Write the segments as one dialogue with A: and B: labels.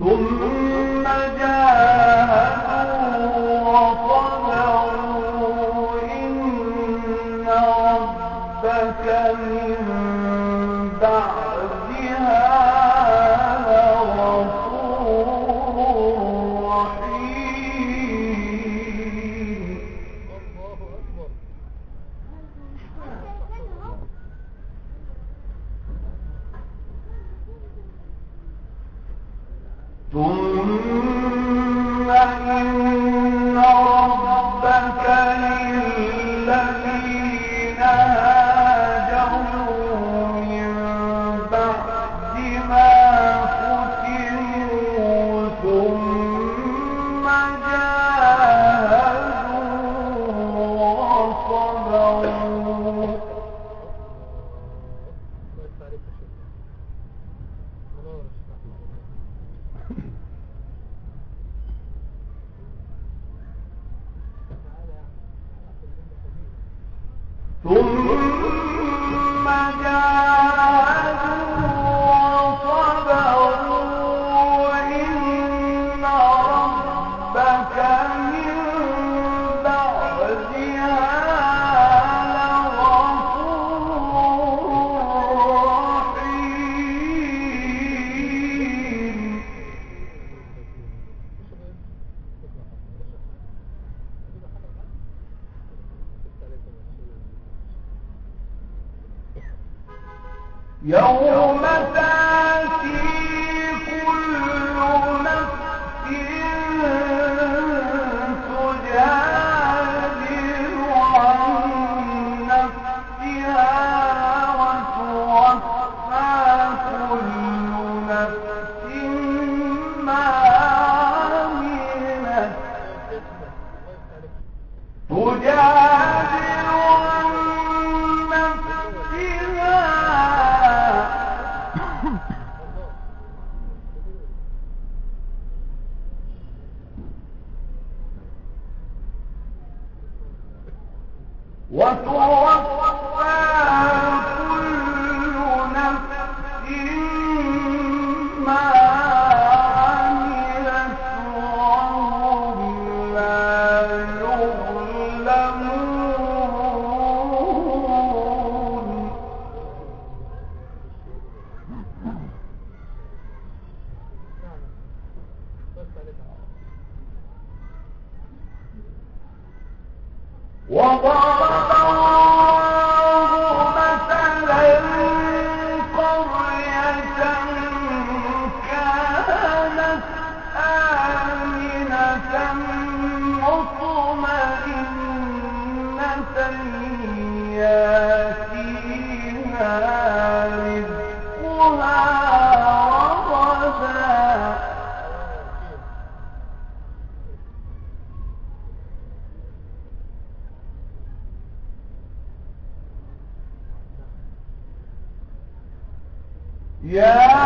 A: ثم جاء يوم
B: تأتي يا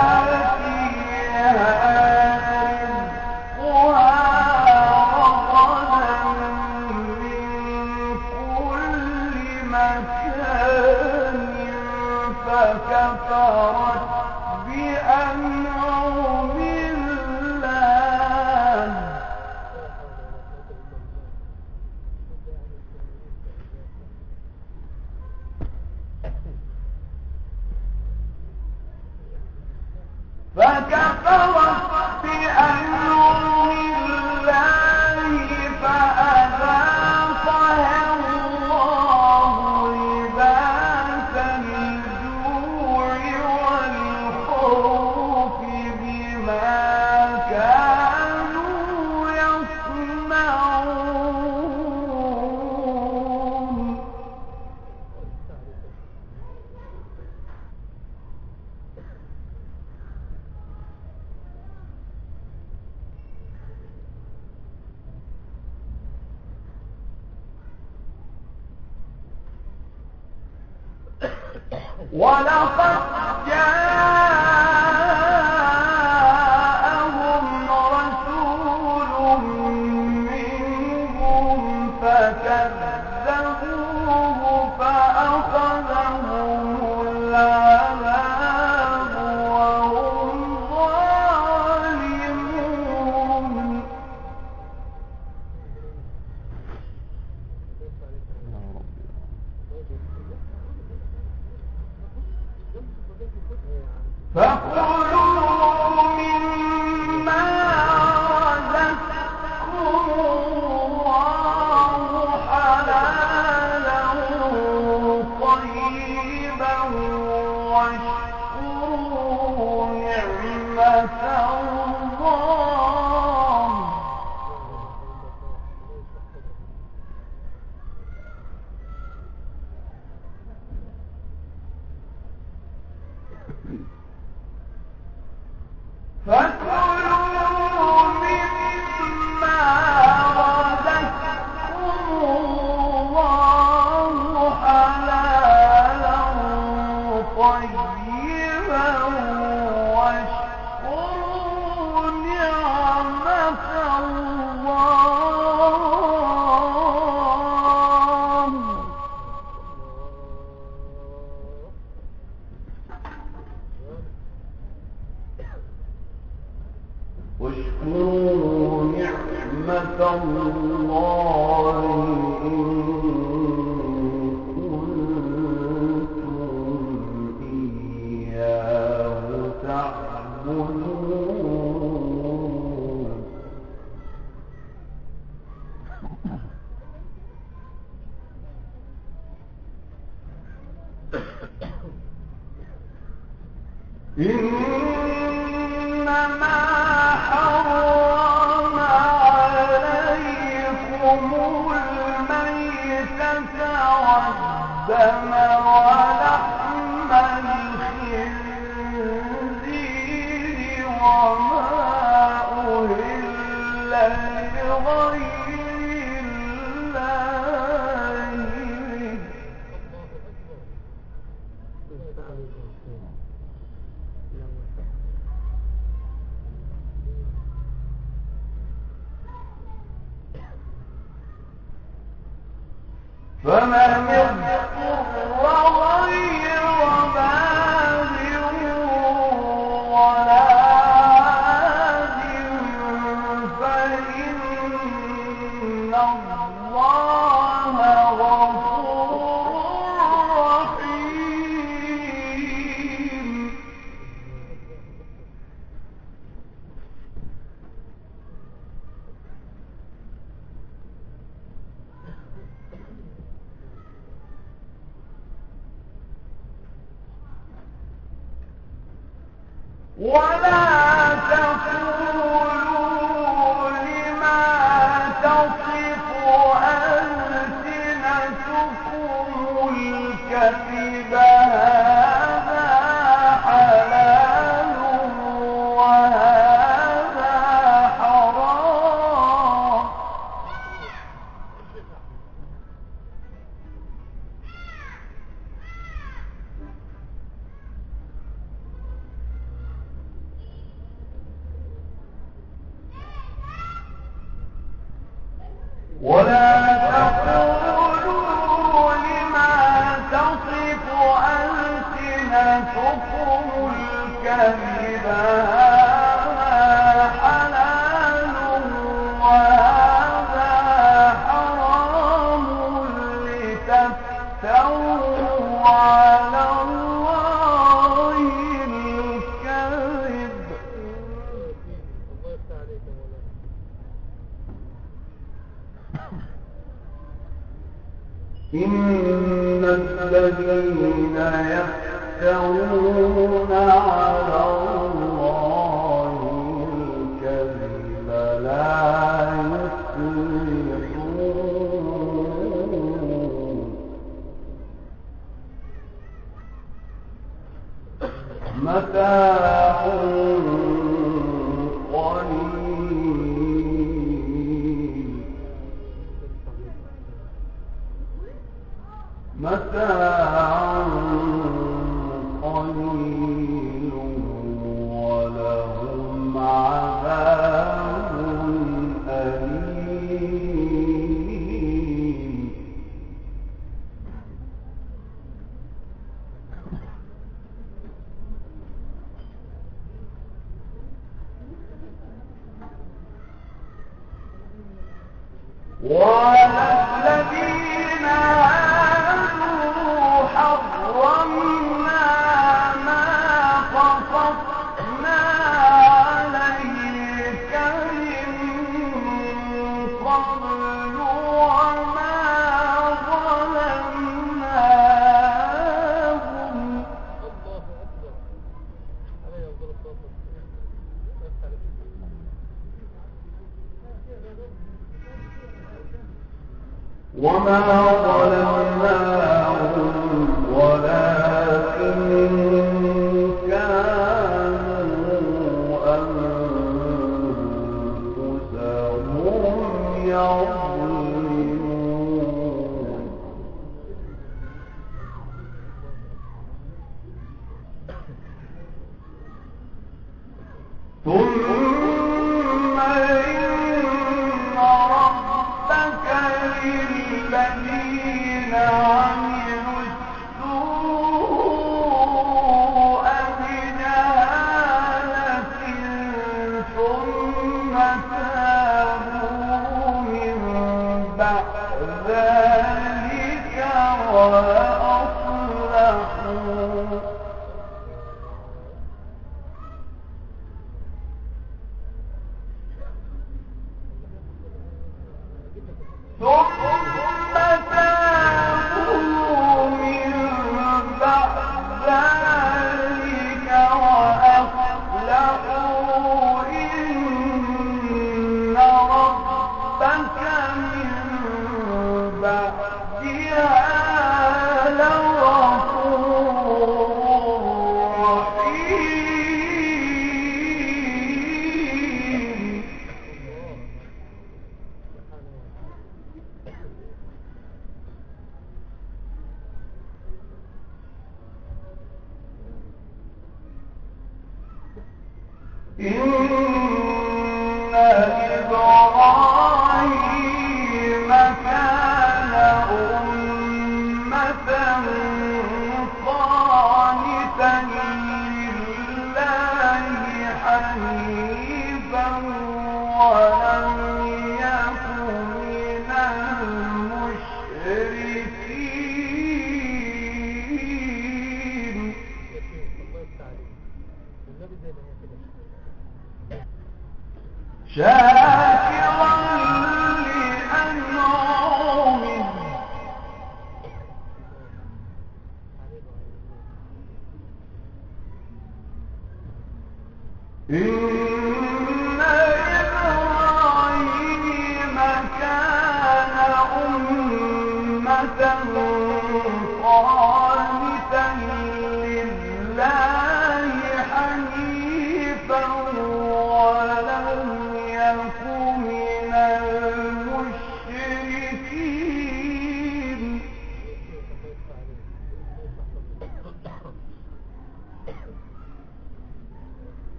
A: إن one. الذين يفترون على الله الكذب لا يفلحون. 我。Yeah.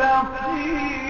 A: مستقيم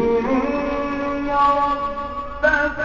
A: إن ربك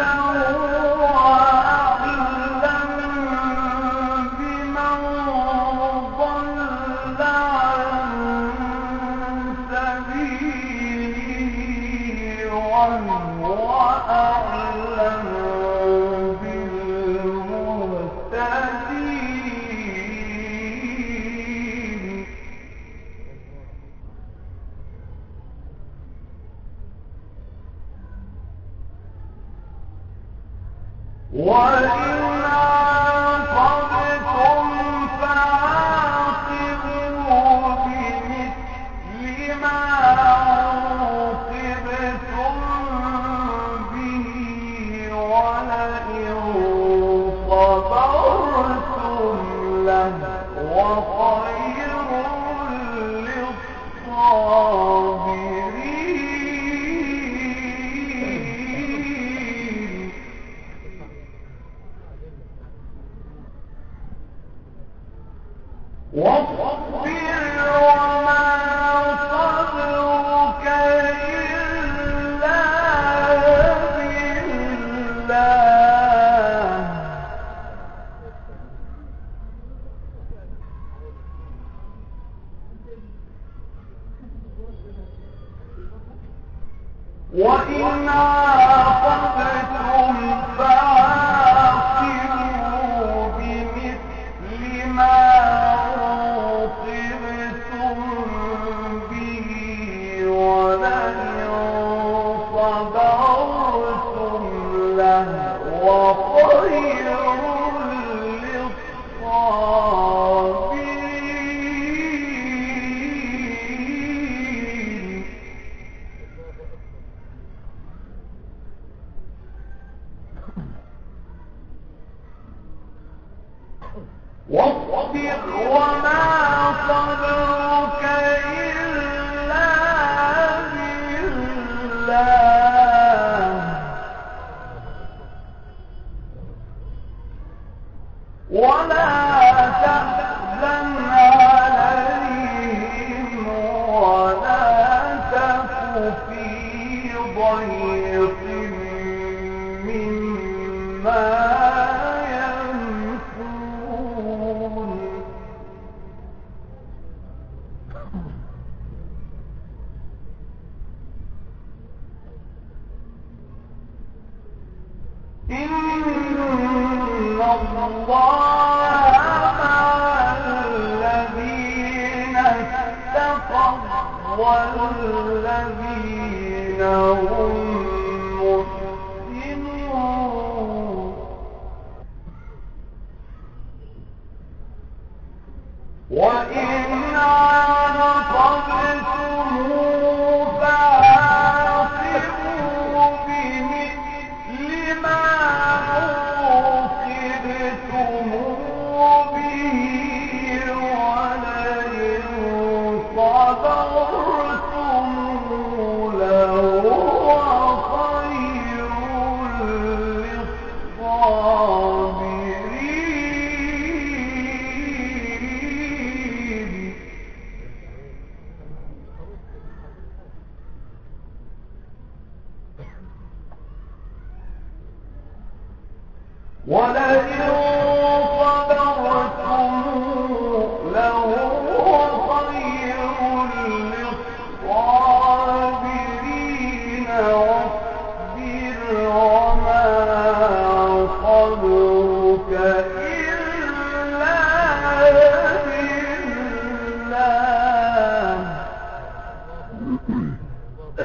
A: Well,